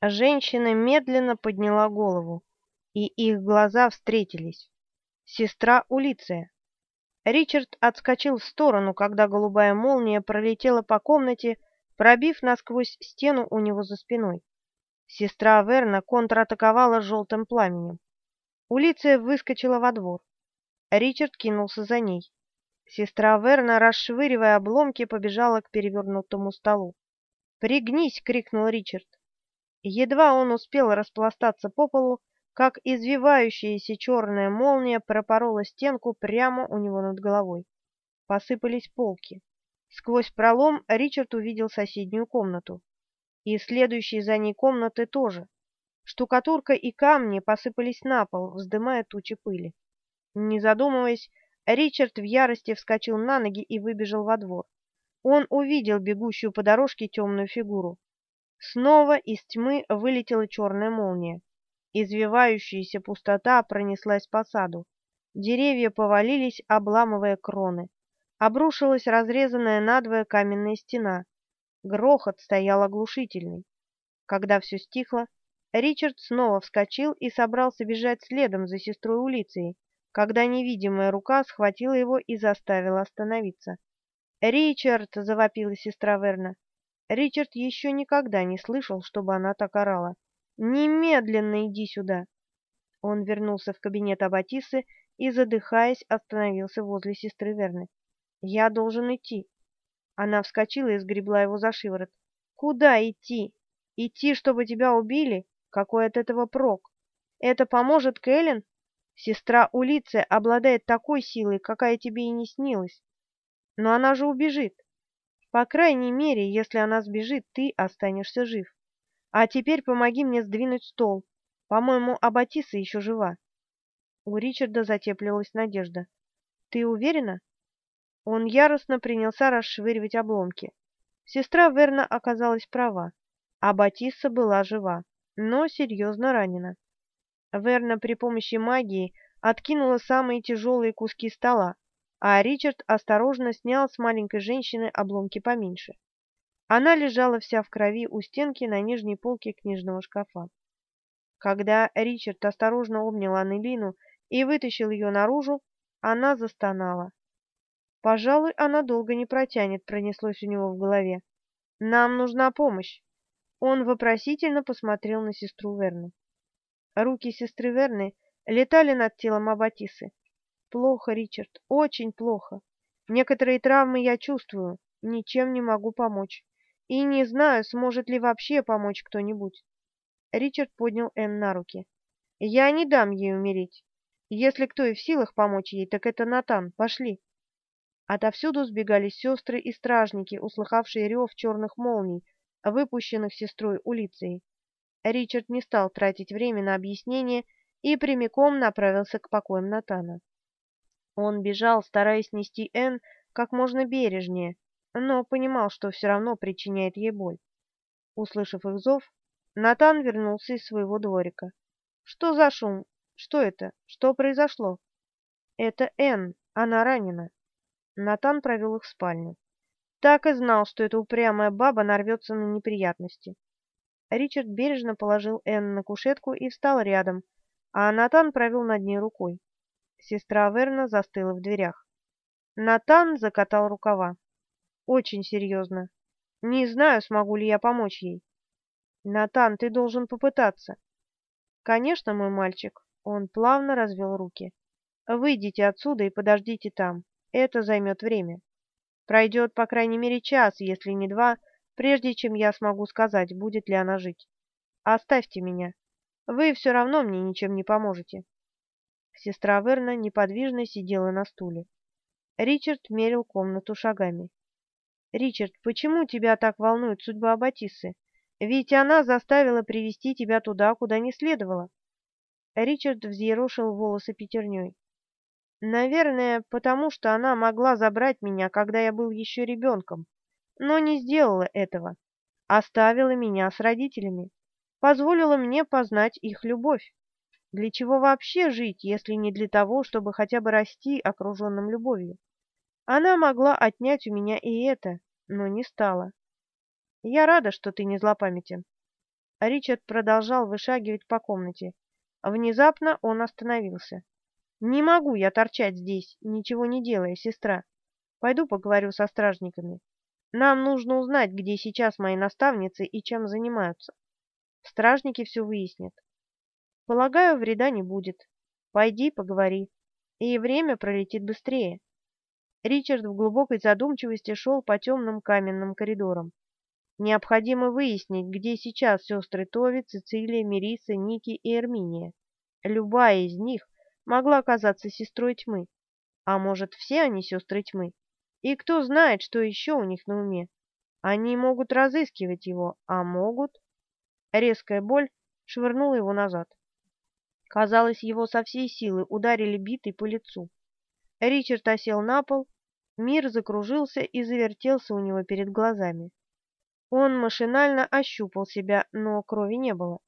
Женщина медленно подняла голову, и их глаза встретились. Сестра Улиция. Ричард отскочил в сторону, когда голубая молния пролетела по комнате, пробив насквозь стену у него за спиной. Сестра Верна контратаковала желтым пламенем. Улиция выскочила во двор. Ричард кинулся за ней. Сестра Верна, расшвыривая обломки, побежала к перевернутому столу. «Пригнись!» — крикнул Ричард. Едва он успел распластаться по полу, как извивающаяся черная молния пропорола стенку прямо у него над головой. Посыпались полки. Сквозь пролом Ричард увидел соседнюю комнату. И следующие за ней комнаты тоже. Штукатурка и камни посыпались на пол, вздымая тучи пыли. Не задумываясь, Ричард в ярости вскочил на ноги и выбежал во двор. Он увидел бегущую по дорожке темную фигуру. Снова из тьмы вылетела черная молния. Извивающаяся пустота пронеслась по саду. Деревья повалились, обламывая кроны. Обрушилась разрезанная надвое каменная стена. Грохот стоял оглушительный. Когда все стихло, Ричард снова вскочил и собрался бежать следом за сестрой Улицией, когда невидимая рука схватила его и заставила остановиться. «Ричард!» — завопила сестра Верна. Ричард еще никогда не слышал, чтобы она так орала. «Немедленно иди сюда!» Он вернулся в кабинет Аббатисы и, задыхаясь, остановился возле сестры Верны. «Я должен идти!» Она вскочила и сгребла его за шиворот. «Куда идти? Идти, чтобы тебя убили? Какой от этого прок? Это поможет Кэлен? Сестра Улиция обладает такой силой, какая тебе и не снилась. Но она же убежит. По крайней мере, если она сбежит, ты останешься жив. А теперь помоги мне сдвинуть стол. По-моему, Аббатиса еще жива. У Ричарда затеплилась надежда. Ты уверена? Он яростно принялся расшвыривать обломки. Сестра Верна оказалась права. Аббатиса была жива, но серьезно ранена. Верна при помощи магии откинула самые тяжелые куски стола, а Ричард осторожно снял с маленькой женщины обломки поменьше. Она лежала вся в крови у стенки на нижней полке книжного шкафа. Когда Ричард осторожно обнял Аннелину и вытащил ее наружу, она застонала. «Пожалуй, она долго не протянет», — пронеслось у него в голове. «Нам нужна помощь». Он вопросительно посмотрел на сестру Верну. Руки сестры Верны летали над телом Аббатисы. Плохо, Ричард, очень плохо. Некоторые травмы я чувствую, ничем не могу помочь. И не знаю, сможет ли вообще помочь кто-нибудь. Ричард поднял Энн на руки. Я не дам ей умереть. Если кто и в силах помочь ей, так это Натан. Пошли. Отовсюду сбегали сестры и стражники, услыхавшие рев черных молний, выпущенных сестрой улицей. Ричард не стал тратить время на объяснение и прямиком направился к покоям Натана. Он бежал, стараясь нести Энн как можно бережнее, но понимал, что все равно причиняет ей боль. Услышав их зов, Натан вернулся из своего дворика. «Что за шум? Что это? Что произошло?» «Это Энн. Она ранена». Натан провел их в спальню. Так и знал, что эта упрямая баба нарвется на неприятности. Ричард бережно положил Энн на кушетку и встал рядом, а Натан провел над ней рукой. Сестра Верна застыла в дверях. Натан закатал рукава. Очень серьезно. Не знаю, смогу ли я помочь ей. Натан, ты должен попытаться. Конечно, мой мальчик. Он плавно развел руки. Выйдите отсюда и подождите там. Это займет время. Пройдет, по крайней мере, час, если не два, прежде чем я смогу сказать, будет ли она жить. Оставьте меня. Вы все равно мне ничем не поможете. Сестра Верна неподвижно сидела на стуле. Ричард мерил комнату шагами. «Ричард, почему тебя так волнует судьба Аббатисы? Ведь она заставила привести тебя туда, куда не следовало». Ричард взъерошил волосы пятерней. «Наверное, потому что она могла забрать меня, когда я был еще ребенком, но не сделала этого. Оставила меня с родителями, позволила мне познать их любовь. Для чего вообще жить, если не для того, чтобы хотя бы расти окруженным любовью? Она могла отнять у меня и это, но не стала. Я рада, что ты не злопамятен. Ричард продолжал вышагивать по комнате. Внезапно он остановился. «Не могу я торчать здесь, ничего не делая, сестра. Пойду поговорю со стражниками. Нам нужно узнать, где сейчас мои наставницы и чем занимаются. Стражники все выяснят. Полагаю, вреда не будет. Пойди, поговори, и время пролетит быстрее. Ричард в глубокой задумчивости шел по темным каменным коридорам. Необходимо выяснить, где сейчас сестры Тови, Цицилия, Мериса, Ники и Эрминия. Любая из них могла оказаться сестрой тьмы. А может, все они сестры тьмы? И кто знает, что еще у них на уме? Они могут разыскивать его, а могут... Резкая боль швырнула его назад. Казалось, его со всей силы ударили битой по лицу. Ричард осел на пол, мир закружился и завертелся у него перед глазами. Он машинально ощупал себя, но крови не было.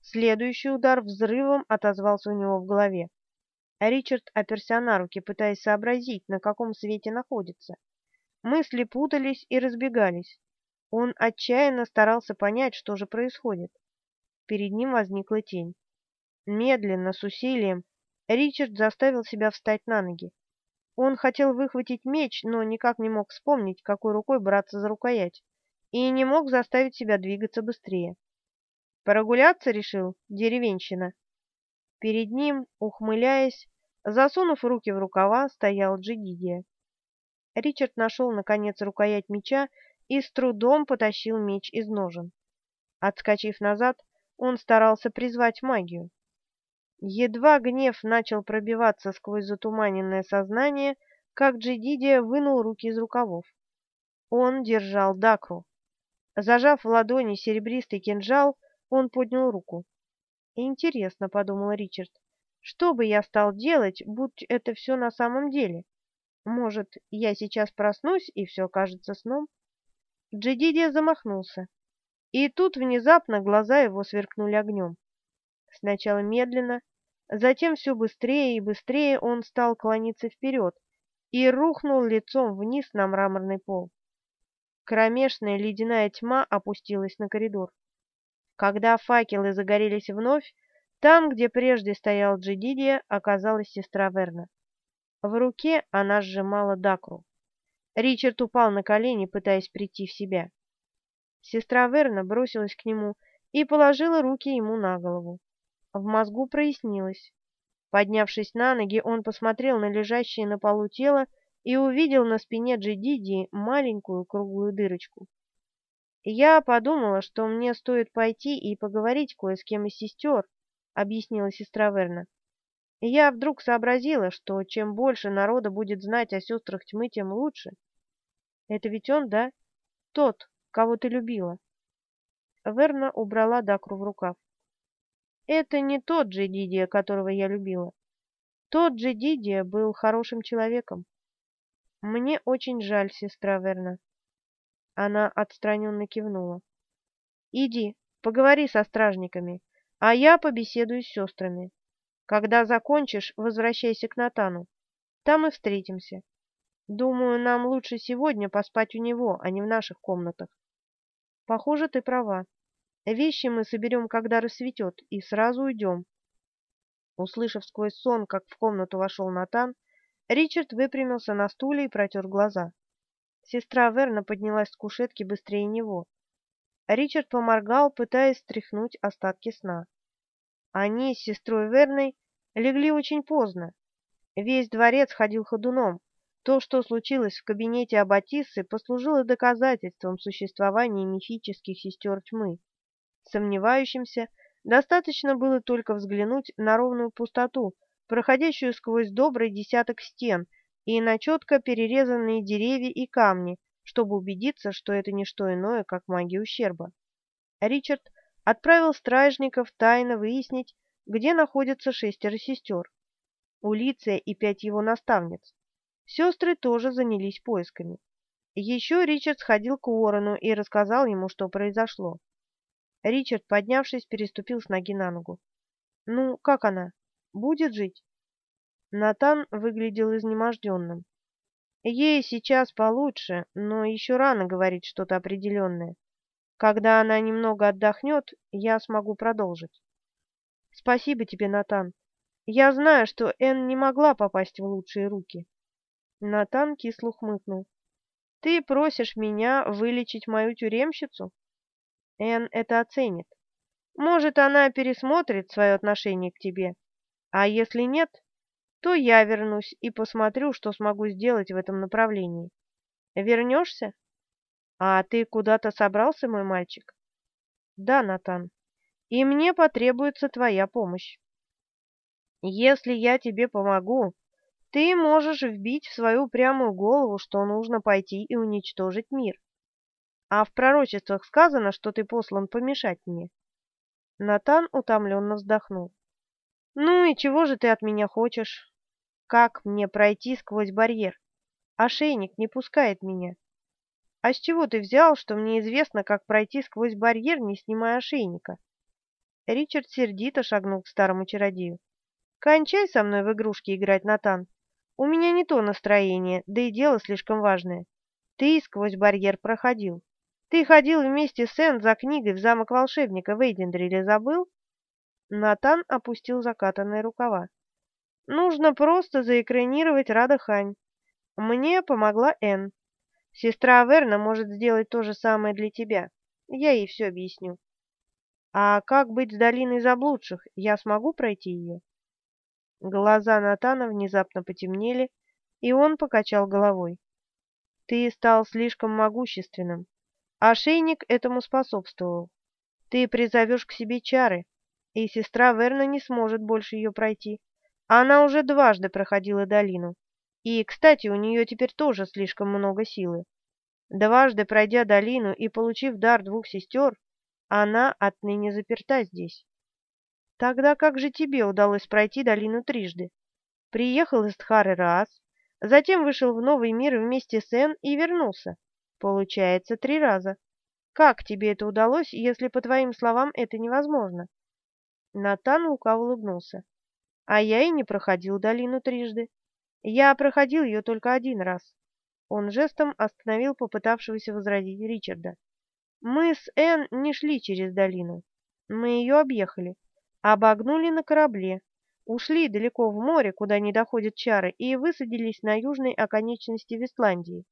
Следующий удар взрывом отозвался у него в голове. Ричард оперся на руки, пытаясь сообразить, на каком свете находится. Мысли путались и разбегались. Он отчаянно старался понять, что же происходит. Перед ним возникла тень. Медленно, с усилием, Ричард заставил себя встать на ноги. Он хотел выхватить меч, но никак не мог вспомнить, какой рукой браться за рукоять, и не мог заставить себя двигаться быстрее. Прогуляться решил, деревенщина. Перед ним, ухмыляясь, засунув руки в рукава, стоял Джигидия. Ричард нашел, наконец, рукоять меча и с трудом потащил меч из ножен. Отскочив назад, он старался призвать магию. Едва гнев начал пробиваться сквозь затуманенное сознание, как Джидидия вынул руки из рукавов. Он держал дакру. Зажав в ладони серебристый кинжал, он поднял руку. «Интересно», — подумал Ричард, — «что бы я стал делать, будь это все на самом деле? Может, я сейчас проснусь, и все окажется сном?» Джидидия замахнулся. И тут внезапно глаза его сверкнули огнем. Сначала медленно, Затем все быстрее и быстрее он стал клониться вперед и рухнул лицом вниз на мраморный пол. Кромешная ледяная тьма опустилась на коридор. Когда факелы загорелись вновь, там, где прежде стоял Джидидия, оказалась сестра Верна. В руке она сжимала дакру. Ричард упал на колени, пытаясь прийти в себя. Сестра Верна бросилась к нему и положила руки ему на голову. В мозгу прояснилось. Поднявшись на ноги, он посмотрел на лежащее на полу тело и увидел на спине Джидиди маленькую круглую дырочку. «Я подумала, что мне стоит пойти и поговорить кое с кем из сестер», — объяснила сестра Верна. «Я вдруг сообразила, что чем больше народа будет знать о сестрах тьмы, тем лучше. Это ведь он, да? Тот, кого ты любила». Верна убрала Дакру в рукав. Это не тот же Дидия, которого я любила. Тот же Дидия был хорошим человеком. Мне очень жаль, сестра Верна. Она отстраненно кивнула. Иди, поговори со стражниками, а я побеседую с сестрами. Когда закончишь, возвращайся к Натану. Там и встретимся. Думаю, нам лучше сегодня поспать у него, а не в наших комнатах. Похоже, ты права. Вещи мы соберем, когда рассветет, и сразу уйдем. Услышав сквозь сон, как в комнату вошел Натан, Ричард выпрямился на стуле и протер глаза. Сестра Верна поднялась с кушетки быстрее него. Ричард поморгал, пытаясь стряхнуть остатки сна. Они с сестрой Верной легли очень поздно. Весь дворец ходил ходуном. То, что случилось в кабинете Аббатиссы, послужило доказательством существования мифических сестер тьмы. Сомневающимся достаточно было только взглянуть на ровную пустоту, проходящую сквозь добрый десяток стен, и на четко перерезанные деревья и камни, чтобы убедиться, что это не что иное, как магия ущерба. Ричард отправил стражников тайно выяснить, где находятся шестеро сестер. Улиция и пять его наставниц. Сестры тоже занялись поисками. Еще Ричард сходил к Уоррену и рассказал ему, что произошло. Ричард, поднявшись, переступил с ноги на ногу. «Ну, как она? Будет жить?» Натан выглядел изнеможденным. «Ей сейчас получше, но еще рано говорить что-то определенное. Когда она немного отдохнет, я смогу продолжить. Спасибо тебе, Натан. Я знаю, что Энн не могла попасть в лучшие руки. Натан кисло хмыкнул. Ты просишь меня вылечить мою тюремщицу? Энн это оценит. Может, она пересмотрит свое отношение к тебе. А если нет, то я вернусь и посмотрю, что смогу сделать в этом направлении. Вернешься? А ты куда-то собрался, мой мальчик? Да, Натан. И мне потребуется твоя помощь. Если я тебе помогу, ты можешь вбить в свою прямую голову, что нужно пойти и уничтожить мир. А в пророчествах сказано, что ты послан помешать мне. Натан утомленно вздохнул. Ну и чего же ты от меня хочешь? Как мне пройти сквозь барьер? Ошейник не пускает меня. А с чего ты взял, что мне известно, как пройти сквозь барьер, не снимая ошейника? Ричард сердито шагнул к старому чародею. Кончай со мной в игрушки играть, Натан. У меня не то настроение, да и дело слишком важное. Ты сквозь барьер проходил. Ты ходил вместе с Энн за книгой в замок волшебника в Эйдендриле, забыл? Натан опустил закатанные рукава. Нужно просто заэкранировать Рада Хань. Мне помогла Энн. Сестра Аверна может сделать то же самое для тебя. Я ей все объясню. А как быть с долиной заблудших? Я смогу пройти ее? Глаза Натана внезапно потемнели, и он покачал головой. Ты стал слишком могущественным. Ошейник этому способствовал. Ты призовешь к себе чары, и сестра Верна не сможет больше ее пройти. Она уже дважды проходила долину. И, кстати, у нее теперь тоже слишком много силы. Дважды пройдя долину и получив дар двух сестер, она отныне заперта здесь. Тогда как же тебе удалось пройти долину трижды? Приехал из Тхары раз, затем вышел в новый мир вместе с Эн и вернулся. Получается, три раза. Как тебе это удалось, если, по твоим словам, это невозможно? Натан лукаво улыбнулся. А я и не проходил долину трижды. Я проходил ее только один раз. Он жестом остановил попытавшегося возразить Ричарда. Мы с Энн не шли через долину. Мы ее объехали, обогнули на корабле, ушли далеко в море, куда не доходят чары, и высадились на южной оконечности Вестландии.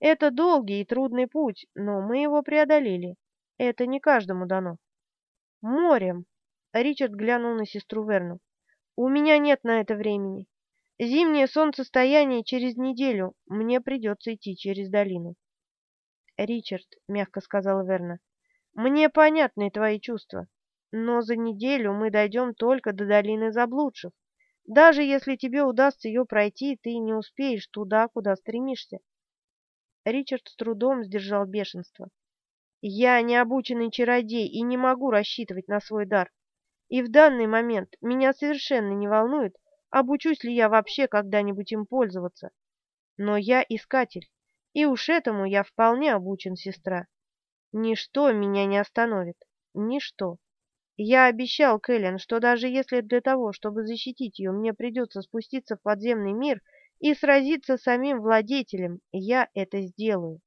Это долгий и трудный путь, но мы его преодолели. Это не каждому дано. Морем. Ричард глянул на сестру Верну. У меня нет на это времени. Зимнее солнцестояние через неделю. Мне придется идти через долину. Ричард, мягко сказала Верна, мне понятны твои чувства, но за неделю мы дойдем только до долины заблудших. Даже если тебе удастся ее пройти, ты не успеешь туда, куда стремишься. Ричард с трудом сдержал бешенство. Я не обученный чародей и не могу рассчитывать на свой дар. И в данный момент меня совершенно не волнует, обучусь ли я вообще когда-нибудь им пользоваться. Но я искатель, и уж этому я вполне обучен, сестра. Ничто меня не остановит, ничто. Я обещал Кэлен, что даже если для того, чтобы защитить ее, мне придется спуститься в подземный мир – и сразиться с самим владетелем, я это сделаю.